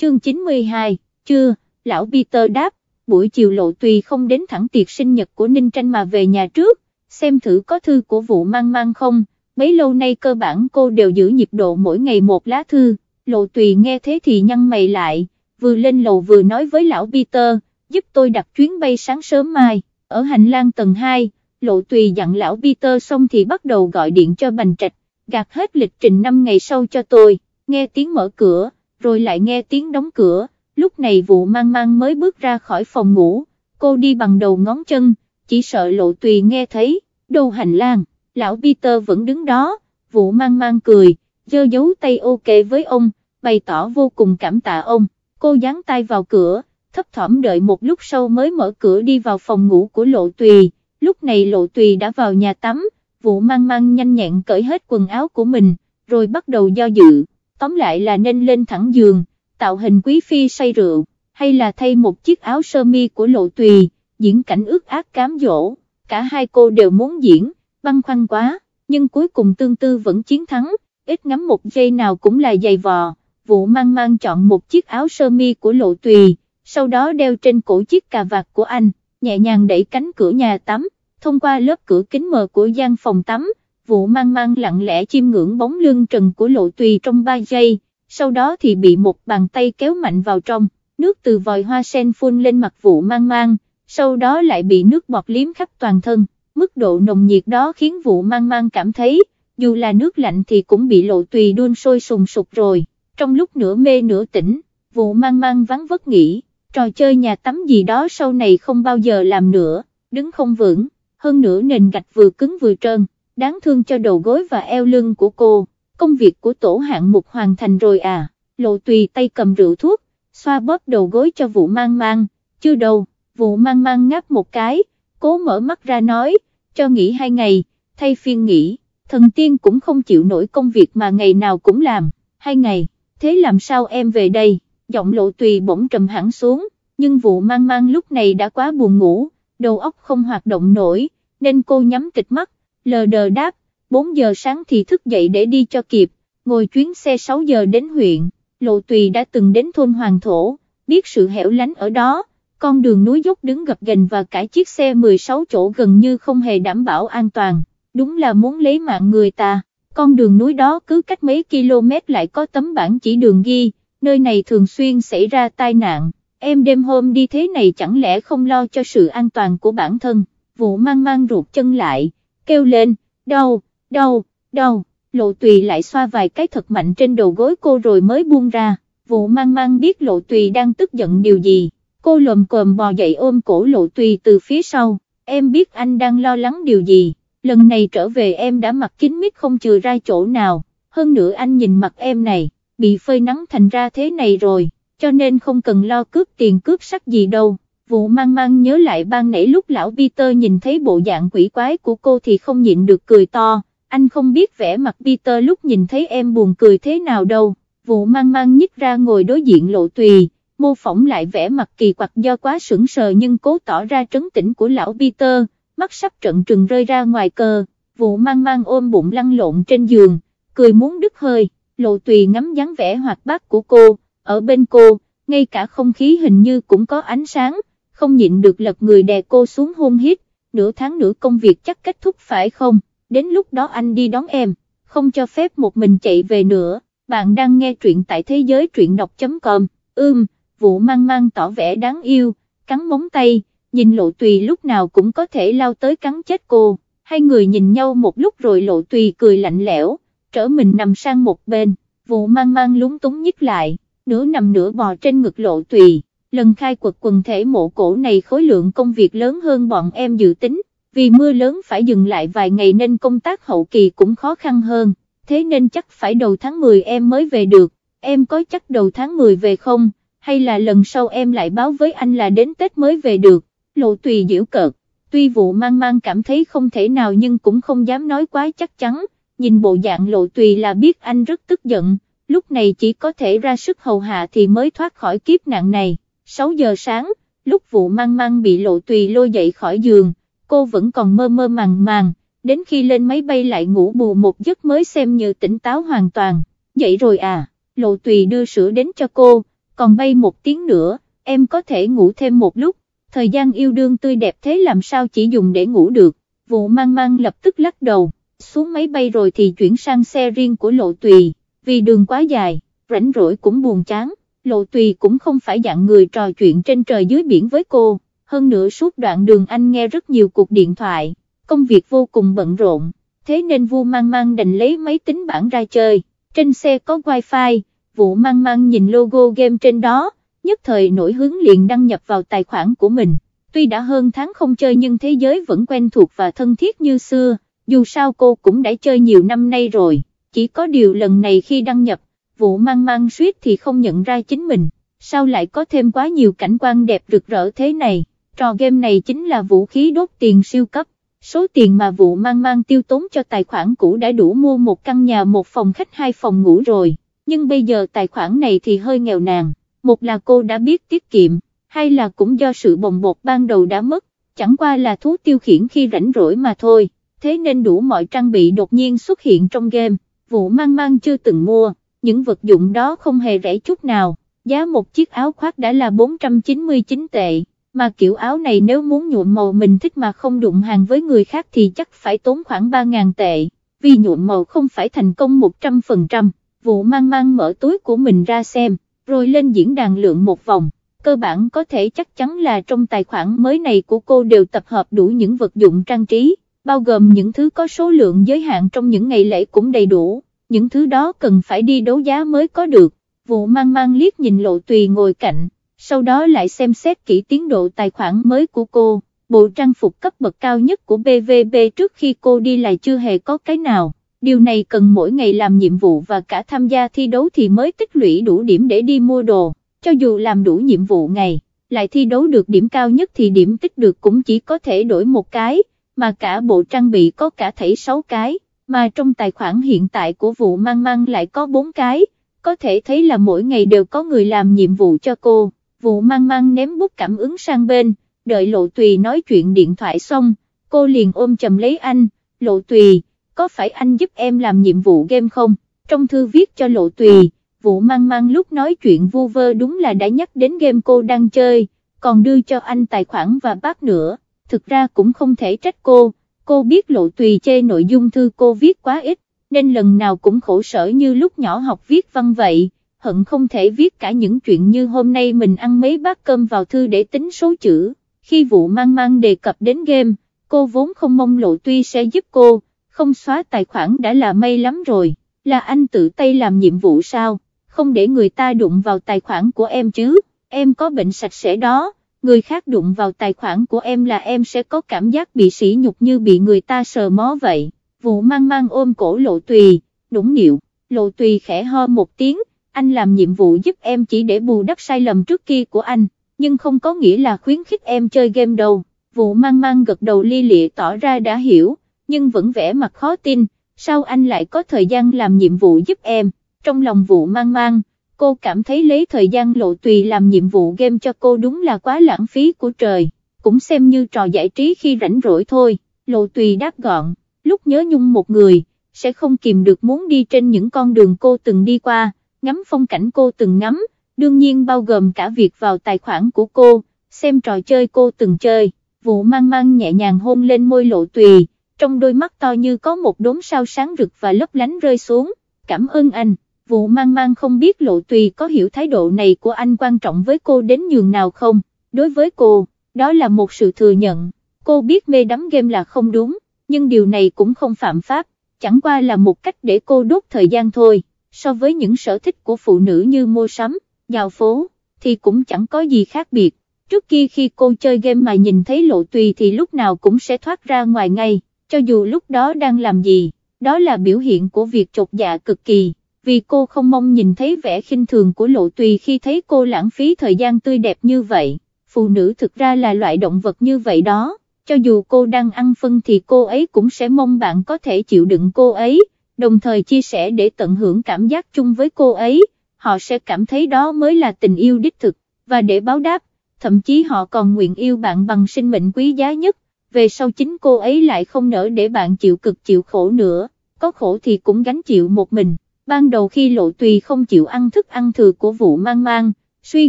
chương 92, chưa, lão Peter đáp, buổi chiều lộ tùy không đến thẳng tiệc sinh nhật của Ninh Tranh mà về nhà trước, xem thử có thư của vụ mang mang không, bấy lâu nay cơ bản cô đều giữ nhịp độ mỗi ngày một lá thư, lộ tùy nghe thế thì nhăn mày lại, vừa lên lầu vừa nói với lão Peter, giúp tôi đặt chuyến bay sáng sớm mai, ở hành lang tầng 2, lộ tùy dặn lão Peter xong thì bắt đầu gọi điện cho Bành Trạch, gạt hết lịch trình 5 ngày sau cho tôi, nghe tiếng mở cửa, rồi lại nghe tiếng đóng cửa, lúc này vụ mang mang mới bước ra khỏi phòng ngủ, cô đi bằng đầu ngón chân, chỉ sợ lộ tùy nghe thấy, đầu hành lang, lão Peter vẫn đứng đó, vụ mang mang cười, giơ dấu tay ok với ông, bày tỏ vô cùng cảm tạ ông, cô dán tay vào cửa, thấp thỏm đợi một lúc sau mới mở cửa đi vào phòng ngủ của lộ tùy, lúc này lộ tùy đã vào nhà tắm, vụ mang mang nhanh nhẹn cởi hết quần áo của mình, rồi bắt đầu do dự, tóm lại là nên lên thẳng giường, tạo hình quý phi say rượu, hay là thay một chiếc áo sơ mi của lộ tùy, diễn cảnh ước ác cám dỗ, cả hai cô đều muốn diễn, băn khoăn quá, nhưng cuối cùng tương tư vẫn chiến thắng, ít ngắm một giây nào cũng là dày vò, vụ mang mang chọn một chiếc áo sơ mi của lộ tùy, sau đó đeo trên cổ chiếc cà vạt của anh, nhẹ nhàng đẩy cánh cửa nhà tắm, thông qua lớp cửa kính mờ của gian phòng tắm, vụ mang mang lặng lẽ chiêm ngưỡng bóng lưng trần của lộ tùy trong 3 giây, sau đó thì bị một bàn tay kéo mạnh vào trong, nước từ vòi hoa sen phun lên mặt vụ mang mang, sau đó lại bị nước bọt liếm khắp toàn thân, mức độ nồng nhiệt đó khiến vụ mang mang cảm thấy, dù là nước lạnh thì cũng bị lộ tùy đun sôi sùng sục rồi, trong lúc nửa mê nửa tỉnh, vụ mang mang vắng vất nghĩ, trò chơi nhà tắm gì đó sau này không bao giờ làm nữa, đứng không vững, hơn nữa nền gạch vừa cứng vừa trơn, đáng thương cho đầu gối và eo lưng của cô, công việc của tổ hạng mục hoàn thành rồi à, lộ tùy tay cầm rượu thuốc, xoa bóp đầu gối cho vụ mang mang, chưa đâu, vụ mang mang ngáp một cái, cố mở mắt ra nói, cho nghỉ hai ngày, thay phiên nghỉ, thần tiên cũng không chịu nổi công việc mà ngày nào cũng làm, hai ngày, thế làm sao em về đây, giọng lộ tùy bỗng trầm hẳn xuống, nhưng vụ mang mang lúc này đã quá buồn ngủ, đầu óc không hoạt động nổi, nên cô nhắm kịch mắt, lờ đờ đáp, 4 giờ sáng thì thức dậy để đi cho kịp, ngồi chuyến xe 6 giờ đến huyện, lộ tùy đã từng đến thôn Hoàng Thổ, biết sự hẻo lánh ở đó, con đường núi dốc đứng gập ghềnh và cả chiếc xe 16 chỗ gần như không hề đảm bảo an toàn, đúng là muốn lấy mạng người ta, con đường núi đó cứ cách mấy km lại có tấm bảng chỉ đường ghi, nơi này thường xuyên xảy ra tai nạn, em đêm hôm đi thế này chẳng lẽ không lo cho sự an toàn của bản thân, vụ mang mang ruột chân lại, kêu lên, đau, đau, đau, lộ tùy lại xoa vài cái thật mạnh trên đầu gối cô rồi mới buông ra, vụ mang mang biết lộ tùy đang tức giận điều gì, cô lồm cồm bò dậy ôm cổ lộ tùy từ phía sau, em biết anh đang lo lắng điều gì, lần này trở về em đã mặc kín mít không chừa ra chỗ nào, hơn nữa anh nhìn mặt em này, bị phơi nắng thành ra thế này rồi, cho nên không cần lo cướp tiền cướp sắc gì đâu. Vụ mang mang nhớ lại ban nãy lúc lão Peter nhìn thấy bộ dạng quỷ quái của cô thì không nhịn được cười to, anh không biết vẻ mặt Peter lúc nhìn thấy em buồn cười thế nào đâu, vụ mang mang nhích ra ngồi đối diện lộ tùy, mô phỏng lại vẻ mặt kỳ quặc do quá sững sờ nhưng cố tỏ ra trấn tĩnh của lão Peter, mắt sắp trận trừng rơi ra ngoài cờ, vụ mang mang ôm bụng lăn lộn trên giường, cười muốn đứt hơi, lộ tùy ngắm dáng vẻ hoạt bát của cô, ở bên cô, ngay cả không khí hình như cũng có ánh sáng, không nhịn được lật người đè cô xuống hôn hít, nửa tháng nữa công việc chắc kết thúc phải không, đến lúc đó anh đi đón em, không cho phép một mình chạy về nữa, bạn đang nghe truyện tại thế giới truyện đọc.com, ưm, vụ mang mang tỏ vẻ đáng yêu, cắn móng tay, nhìn lộ tùy lúc nào cũng có thể lao tới cắn chết cô, hai người nhìn nhau một lúc rồi lộ tùy cười lạnh lẽo, trở mình nằm sang một bên, vụ mang mang lúng túng nhích lại, nửa nằm nửa bò trên ngực lộ tùy, lần khai quật quần thể mộ cổ này khối lượng công việc lớn hơn bọn em dự tính, vì mưa lớn phải dừng lại vài ngày nên công tác hậu kỳ cũng khó khăn hơn, thế nên chắc phải đầu tháng 10 em mới về được, em có chắc đầu tháng 10 về không, hay là lần sau em lại báo với anh là đến Tết mới về được, lộ tùy diễu cợt, tuy vụ mang mang cảm thấy không thể nào nhưng cũng không dám nói quá chắc chắn, nhìn bộ dạng lộ tùy là biết anh rất tức giận, lúc này chỉ có thể ra sức hầu hạ thì mới thoát khỏi kiếp nạn này, 6 giờ sáng, lúc vụ mang mang bị lộ tùy lôi dậy khỏi giường, cô vẫn còn mơ mơ màng màng, đến khi lên máy bay lại ngủ bù một giấc mới xem như tỉnh táo hoàn toàn, dậy rồi à, lộ tùy đưa sữa đến cho cô, còn bay một tiếng nữa, em có thể ngủ thêm một lúc, thời gian yêu đương tươi đẹp thế làm sao chỉ dùng để ngủ được, vụ mang mang lập tức lắc đầu, xuống máy bay rồi thì chuyển sang xe riêng của lộ tùy, vì đường quá dài, rảnh rỗi cũng buồn chán, lộ tùy cũng không phải dạng người trò chuyện trên trời dưới biển với cô, hơn nữa suốt đoạn đường anh nghe rất nhiều cuộc điện thoại, công việc vô cùng bận rộn, thế nên vu mang mang đành lấy máy tính bảng ra chơi, trên xe có wifi, Vũ mang mang nhìn logo game trên đó, nhất thời nổi hướng liền đăng nhập vào tài khoản của mình, tuy đã hơn tháng không chơi nhưng thế giới vẫn quen thuộc và thân thiết như xưa, dù sao cô cũng đã chơi nhiều năm nay rồi, chỉ có điều lần này khi đăng nhập, vụ mang mang suýt thì không nhận ra chính mình, sao lại có thêm quá nhiều cảnh quan đẹp rực rỡ thế này, trò game này chính là vũ khí đốt tiền siêu cấp, số tiền mà vụ mang mang tiêu tốn cho tài khoản cũ đã đủ mua một căn nhà một phòng khách hai phòng ngủ rồi, nhưng bây giờ tài khoản này thì hơi nghèo nàn, một là cô đã biết tiết kiệm, hai là cũng do sự bồng bột ban đầu đã mất, chẳng qua là thú tiêu khiển khi rảnh rỗi mà thôi, thế nên đủ mọi trang bị đột nhiên xuất hiện trong game, vụ mang mang chưa từng mua, những vật dụng đó không hề rẻ chút nào, giá một chiếc áo khoác đã là 499 tệ. Mà kiểu áo này nếu muốn nhuộm màu mình thích mà không đụng hàng với người khác thì chắc phải tốn khoảng 3.000 tệ, vì nhuộm màu không phải thành công 100%, vụ mang mang mở túi của mình ra xem, rồi lên diễn đàn lượng một vòng, cơ bản có thể chắc chắn là trong tài khoản mới này của cô đều tập hợp đủ những vật dụng trang trí, bao gồm những thứ có số lượng giới hạn trong những ngày lễ cũng đầy đủ, những thứ đó cần phải đi đấu giá mới có được, vụ mang mang liếc nhìn lộ tùy ngồi cạnh sau đó lại xem xét kỹ tiến độ tài khoản mới của cô, bộ trang phục cấp bậc cao nhất của BVB trước khi cô đi lại chưa hề có cái nào, điều này cần mỗi ngày làm nhiệm vụ và cả tham gia thi đấu thì mới tích lũy đủ điểm để đi mua đồ, cho dù làm đủ nhiệm vụ ngày, lại thi đấu được điểm cao nhất thì điểm tích được cũng chỉ có thể đổi một cái, mà cả bộ trang bị có cả thảy 6 cái, mà trong tài khoản hiện tại của vụ mang mang lại có 4 cái, có thể thấy là mỗi ngày đều có người làm nhiệm vụ cho cô. Vụ mang mang ném bút cảm ứng sang bên, đợi lộ tùy nói chuyện điện thoại xong, cô liền ôm chầm lấy anh, lộ tùy, có phải anh giúp em làm nhiệm vụ game không, trong thư viết cho lộ tùy, vụ mang mang lúc nói chuyện vu vơ đúng là đã nhắc đến game cô đang chơi, còn đưa cho anh tài khoản và bác nữa, thực ra cũng không thể trách cô, cô biết lộ tùy chê nội dung thư cô viết quá ít, nên lần nào cũng khổ sở như lúc nhỏ học viết văn vậy hận không thể viết cả những chuyện như hôm nay mình ăn mấy bát cơm vào thư để tính số chữ, khi vụ mang mang đề cập đến game, cô vốn không mong lộ tuy sẽ giúp cô, không xóa tài khoản đã là may lắm rồi, là anh tự tay làm nhiệm vụ sao, không để người ta đụng vào tài khoản của em chứ, em có bệnh sạch sẽ đó, người khác đụng vào tài khoản của em là em sẽ có cảm giác bị sỉ nhục như bị người ta sờ mó vậy, vụ mang mang ôm cổ lộ tùy, đúng điệu, lộ tùy khẽ ho một tiếng, anh làm nhiệm vụ giúp em chỉ để bù đắp sai lầm trước kia của anh, nhưng không có nghĩa là khuyến khích em chơi game đâu, vụ mang mang gật đầu li lịa tỏ ra đã hiểu, nhưng vẫn vẻ mặt khó tin, sao anh lại có thời gian làm nhiệm vụ giúp em, trong lòng vụ mang mang, cô cảm thấy lấy thời gian lộ tùy làm nhiệm vụ game cho cô đúng là quá lãng phí của trời, cũng xem như trò giải trí khi rảnh rỗi thôi, lộ tùy đáp gọn, lúc nhớ nhung một người, sẽ không kìm được muốn đi trên những con đường cô từng đi qua ngắm phong cảnh cô từng ngắm, đương nhiên bao gồm cả việc vào tài khoản của cô, xem trò chơi cô từng chơi, vụ mang mang nhẹ nhàng hôn lên môi lộ tùy, trong đôi mắt to như có một đốm sao sáng rực và lấp lánh rơi xuống, cảm ơn anh, vụ mang mang không biết lộ tùy có hiểu thái độ này của anh quan trọng với cô đến nhường nào không, đối với cô, đó là một sự thừa nhận, cô biết mê đắm game là không đúng, nhưng điều này cũng không phạm pháp, chẳng qua là một cách để cô đốt thời gian thôi. So với những sở thích của phụ nữ như mua sắm, dạo phố, thì cũng chẳng có gì khác biệt. Trước kia khi cô chơi game mà nhìn thấy lộ tùy thì lúc nào cũng sẽ thoát ra ngoài ngay, cho dù lúc đó đang làm gì, đó là biểu hiện của việc chột dạ cực kỳ, vì cô không mong nhìn thấy vẻ khinh thường của lộ tùy khi thấy cô lãng phí thời gian tươi đẹp như vậy, phụ nữ thực ra là loại động vật như vậy đó, cho dù cô đang ăn phân thì cô ấy cũng sẽ mong bạn có thể chịu đựng cô ấy, đồng thời chia sẻ để tận hưởng cảm giác chung với cô ấy, họ sẽ cảm thấy đó mới là tình yêu đích thực, và để báo đáp, thậm chí họ còn nguyện yêu bạn bằng sinh mệnh quý giá nhất, về sau chính cô ấy lại không nỡ để bạn chịu cực chịu khổ nữa, có khổ thì cũng gánh chịu một mình. Ban đầu khi lộ tùy không chịu ăn thức ăn thừa của vụ mang mang, suy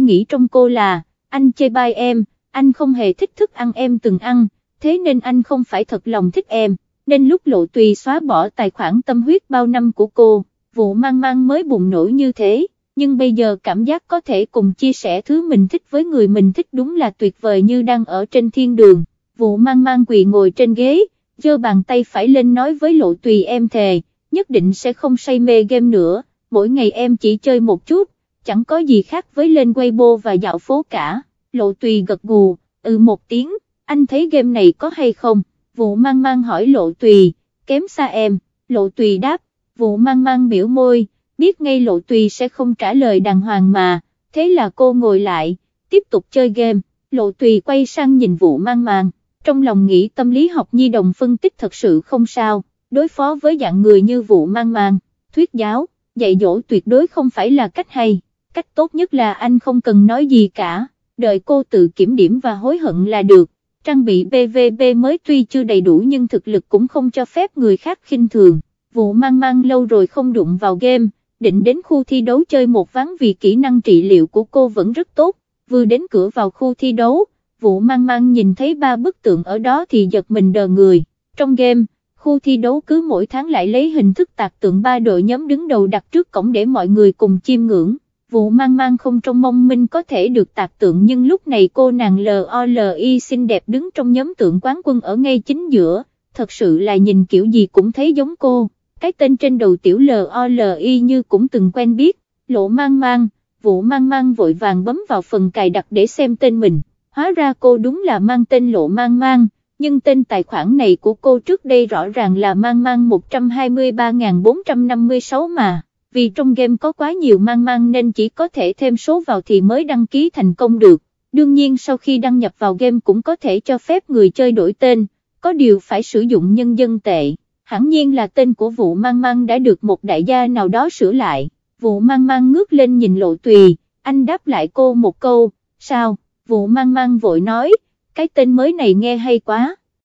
nghĩ trong cô là, anh chê bai em, anh không hề thích thức ăn em từng ăn, thế nên anh không phải thật lòng thích em, nên lúc lộ tùy xóa bỏ tài khoản tâm huyết bao năm của cô, vụ mang mang mới bùng nổ như thế, nhưng bây giờ cảm giác có thể cùng chia sẻ thứ mình thích với người mình thích đúng là tuyệt vời như đang ở trên thiên đường, vụ mang mang quỳ ngồi trên ghế, giơ bàn tay phải lên nói với lộ tùy em thề, nhất định sẽ không say mê game nữa, mỗi ngày em chỉ chơi một chút, chẳng có gì khác với lên Weibo và dạo phố cả, lộ tùy gật gù, ừ một tiếng, anh thấy game này có hay không, vụ mang mang hỏi lộ tùy, kém xa em, lộ tùy đáp, vụ mang mang biểu môi, biết ngay lộ tùy sẽ không trả lời đàng hoàng mà, thế là cô ngồi lại, tiếp tục chơi game, lộ tùy quay sang nhìn vụ mang mang, trong lòng nghĩ tâm lý học nhi đồng phân tích thật sự không sao, đối phó với dạng người như vụ mang mang, thuyết giáo, dạy dỗ tuyệt đối không phải là cách hay, cách tốt nhất là anh không cần nói gì cả, đợi cô tự kiểm điểm và hối hận là được, trang bị PVP mới tuy chưa đầy đủ nhưng thực lực cũng không cho phép người khác khinh thường, vụ mang mang lâu rồi không đụng vào game, định đến khu thi đấu chơi một ván vì kỹ năng trị liệu của cô vẫn rất tốt, vừa đến cửa vào khu thi đấu, vụ mang mang nhìn thấy ba bức tượng ở đó thì giật mình đờ người, trong game, khu thi đấu cứ mỗi tháng lại lấy hình thức tạc tượng ba đội nhóm đứng đầu đặt trước cổng để mọi người cùng chiêm ngưỡng. Vụ mang mang không trong mong minh có thể được tạc tượng nhưng lúc này cô nàng LOLI xinh đẹp đứng trong nhóm tượng quán quân ở ngay chính giữa, thật sự là nhìn kiểu gì cũng thấy giống cô, cái tên trên đầu tiểu LOLI như cũng từng quen biết, lộ mang mang, vụ mang mang vội vàng bấm vào phần cài đặt để xem tên mình, hóa ra cô đúng là mang tên lộ mang mang, nhưng tên tài khoản này của cô trước đây rõ ràng là mang mang 123.456 mà, vì trong game có quá nhiều mang mang nên chỉ có thể thêm số vào thì mới đăng ký thành công được, đương nhiên sau khi đăng nhập vào game cũng có thể cho phép người chơi đổi tên, có điều phải sử dụng nhân dân tệ, hẳn nhiên là tên của vụ mang mang đã được một đại gia nào đó sửa lại, vụ mang mang ngước lên nhìn lộ tùy, anh đáp lại cô một câu, sao, vụ mang mang vội nói, cái tên mới này nghe hay quá,